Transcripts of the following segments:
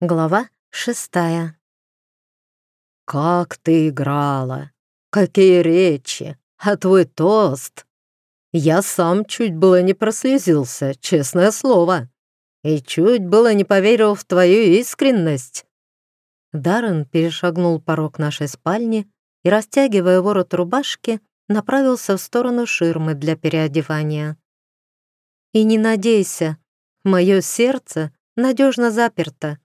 Глава шестая. «Как ты играла! Какие речи! А твой тост! Я сам чуть было не прослезился, честное слово, и чуть было не поверил в твою искренность!» Даррен перешагнул порог нашей спальни и, растягивая ворот рубашки, направился в сторону ширмы для переодевания. «И не надейся, мое сердце надежно заперто»,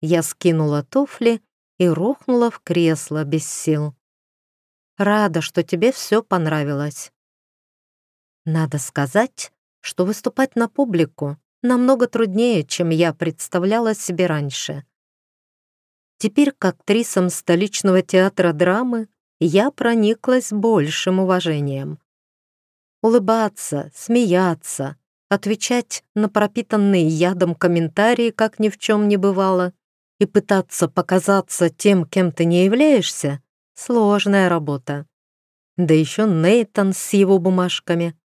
я скинула туфли и рухнула в кресло без сил. Рада, что тебе все понравилось. Надо сказать, что выступать на публику намного труднее, чем я представляла себе раньше. Теперь к актрисам столичного театра драмы я прониклась большим уважением. Улыбаться, смеяться, отвечать на пропитанные ядом комментарии, как ни в чем не бывало, и пытаться показаться тем, кем ты не являешься, сложная работа. Да еще Нейтан с его бумажками.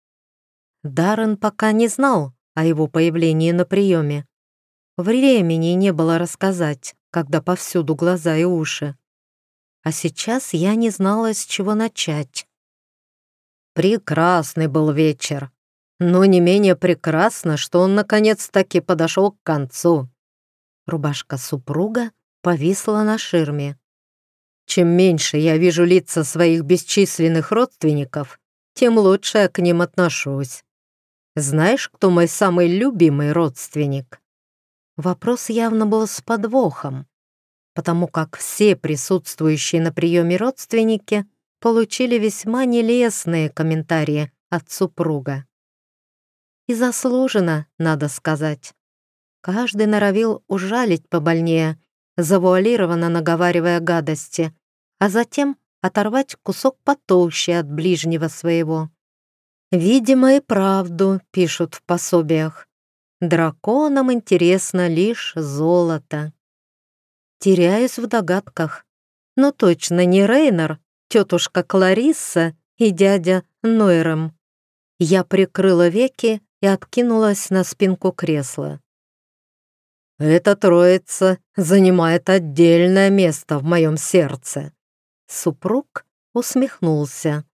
Даррен пока не знал о его появлении на приеме. Времени не было рассказать, когда повсюду глаза и уши. А сейчас я не знала, с чего начать. Прекрасный был вечер, но не менее прекрасно, что он наконец-таки подошел к концу. Рубашка супруга повисла на ширме. Чем меньше я вижу лица своих бесчисленных родственников, тем лучше я к ним отношусь. Знаешь, кто мой самый любимый родственник?» Вопрос явно был с подвохом, потому как все присутствующие на приеме родственники получили весьма нелестные комментарии от супруга. И заслуженно, надо сказать. Каждый норовил ужалить побольнее, завуалированно наговаривая гадости, а затем оторвать кусок потолще от ближнего своего. Видимо, и правду пишут в пособиях. Драконам интересно лишь золото. Теряюсь в догадках. Но точно не Рейнер, тетушка Кларисса и дядя Нойрем. Я прикрыла веки и откинулась на спинку кресла. Эта троица занимает отдельное место в моем сердце. Супруг усмехнулся.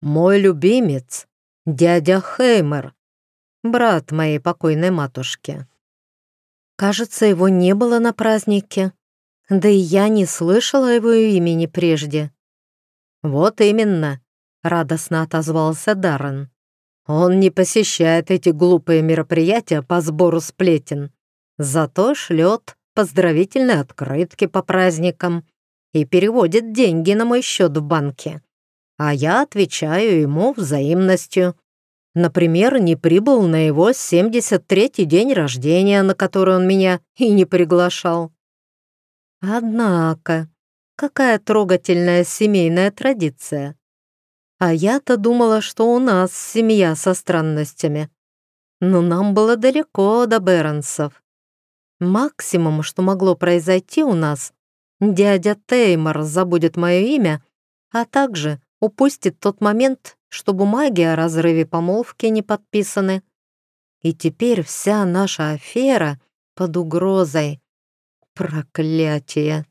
Мой любимец, дядя Хеймер, брат моей покойной матушки. Кажется, его не было на празднике. Да и я не слышала его имени прежде. Вот именно, радостно отозвался Даррен. Он не посещает эти глупые мероприятия по сбору сплетен Зато шлет поздравительные открытки по праздникам и переводит деньги на мой счет в банке. А я отвечаю ему взаимностью. Например, не прибыл на его 73-й день рождения, на который он меня и не приглашал. Однако, какая трогательная семейная традиция. А я-то думала, что у нас семья со странностями. Но нам было далеко до Бернсов. Максимум, что могло произойти у нас, дядя Теймор забудет мое имя, а также упустит тот момент, что бумаги о разрыве помолвки не подписаны. И теперь вся наша афера под угрозой. Проклятие.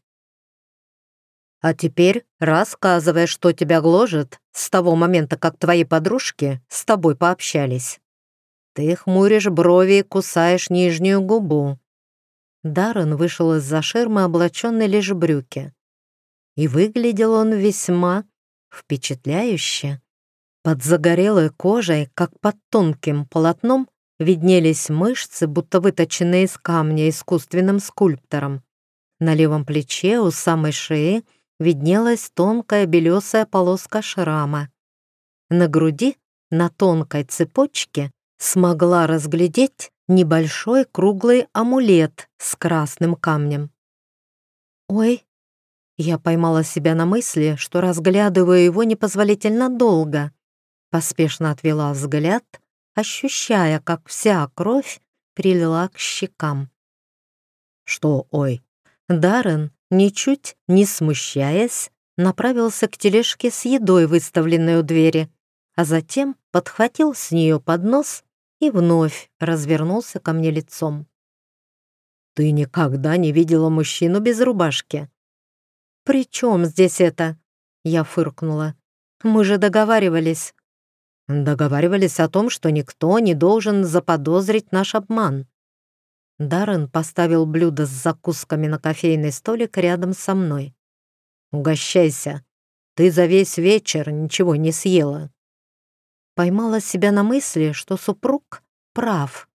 А теперь рассказывай, что тебя гложет с того момента, как твои подружки с тобой пообщались. Ты хмуришь брови и кусаешь нижнюю губу. Даррен вышел из-за ширмы, облаченный лишь брюки. И выглядел он весьма впечатляюще. Под загорелой кожей, как под тонким полотном, виднелись мышцы, будто выточенные из камня искусственным скульптором. На левом плече у самой шеи виднелась тонкая белесая полоска шрама. На груди, на тонкой цепочке, смогла разглядеть небольшой круглый амулет с красным камнем. «Ой!» Я поймала себя на мысли, что разглядываю его непозволительно долго. Поспешно отвела взгляд, ощущая, как вся кровь прилила к щекам. «Что, ой?» Даррен, ничуть не смущаясь, направился к тележке с едой, выставленной у двери, а затем подхватил с нее поднос и вновь развернулся ко мне лицом. «Ты никогда не видела мужчину без рубашки?» «При чем здесь это?» Я фыркнула. «Мы же договаривались». Договаривались о том, что никто не должен заподозрить наш обман. Даррен поставил блюдо с закусками на кофейный столик рядом со мной. «Угощайся. Ты за весь вечер ничего не съела». Поймала себя на мысли, что супруг прав.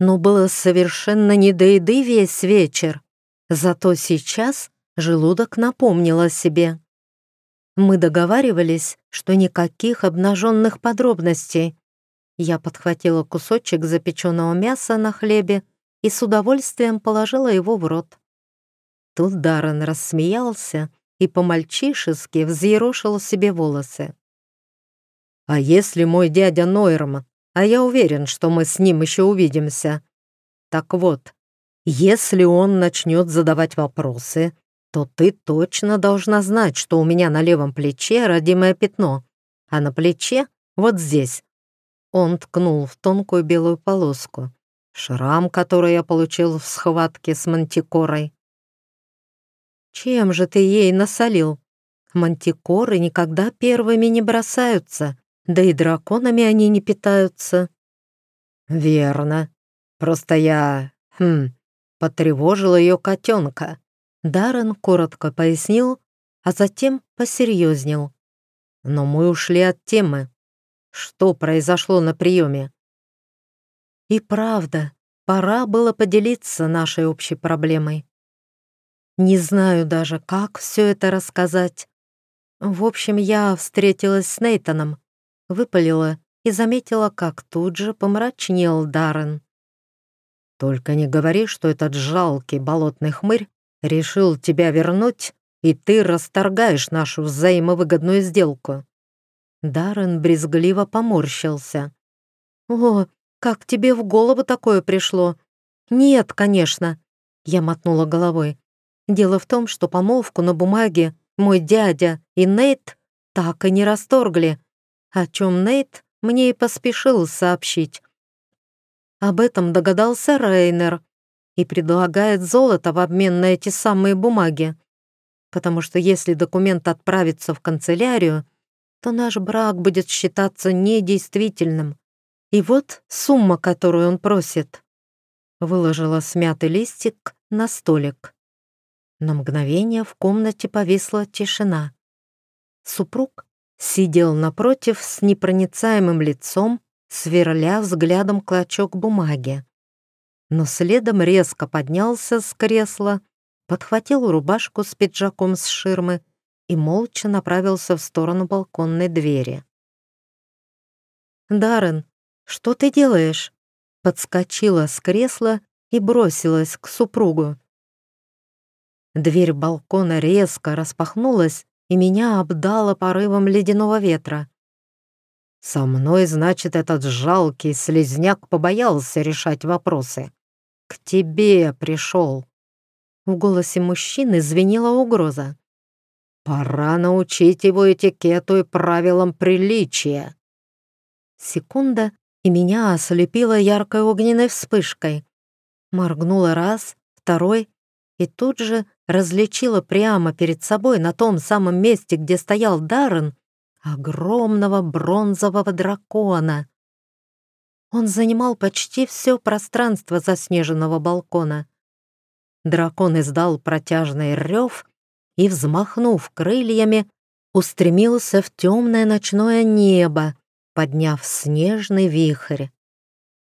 Но было совершенно не до еды весь вечер. Зато сейчас желудок напомнил о себе. Мы договаривались, что никаких обнаженных подробностей. Я подхватила кусочек запеченного мяса на хлебе и с удовольствием положила его в рот. Тут Даррен рассмеялся и по-мальчишески взъерошил себе волосы. «А если мой дядя Нойерм, а я уверен, что мы с ним еще увидимся. Так вот, если он начнет задавать вопросы, то ты точно должна знать, что у меня на левом плече родимое пятно, а на плече вот здесь. Он ткнул в тонкую белую полоску. Шрам, который я получил в схватке с мантикорой. Чем же ты ей насолил? Мантикоры никогда первыми не бросаются, да и драконами они не питаются. Верно. Просто я, хм, потревожил ее котенка. Даррен коротко пояснил, а затем посерьезнел. Но мы ушли от темы. Что произошло на приеме? И правда, пора было поделиться нашей общей проблемой. Не знаю даже, как все это рассказать. В общем, я встретилась с Нейтаном, выпалила и заметила, как тут же помрачнел Даррен. «Только не говори, что этот жалкий болотный хмырь Решил тебя вернуть, и ты расторгаешь нашу взаимовыгодную сделку». Даррен брезгливо поморщился. «О, как тебе в голову такое пришло?» «Нет, конечно», — я мотнула головой. «Дело в том, что помолвку на бумаге мой дядя и Нейт так и не расторгли, о чем Нейт мне и поспешил сообщить. Об этом догадался Рейнер, и предлагает золото в обмен на эти самые бумаги. Потому что если документ отправится в канцелярию, то наш брак будет считаться недействительным. И вот сумма, которую он просит. Выложила смятый листик на столик. На мгновение в комнате повисла тишина. Супруг сидел напротив с непроницаемым лицом, сверля взглядом клочок бумаги но следом резко поднялся с кресла, подхватил рубашку с пиджаком с ширмы и молча направился в сторону балконной двери. «Даррен, что ты делаешь?» Подскочила с кресла и бросилась к супругу. Дверь балкона резко распахнулась, и меня обдало порывом ледяного ветра. «Со мной, значит, этот жалкий слезняк побоялся решать вопросы к тебе пришел». В голосе мужчины звенела угроза. «Пора научить его этикету и правилам приличия». Секунда, и меня ослепила яркой огненной вспышкой. Моргнула раз, второй, и тут же различила прямо перед собой на том самом месте, где стоял Даррен, огромного бронзового дракона. Он занимал почти все пространство заснеженного балкона. Дракон издал протяжный рев и, взмахнув крыльями, устремился в темное ночное небо, подняв снежный вихрь.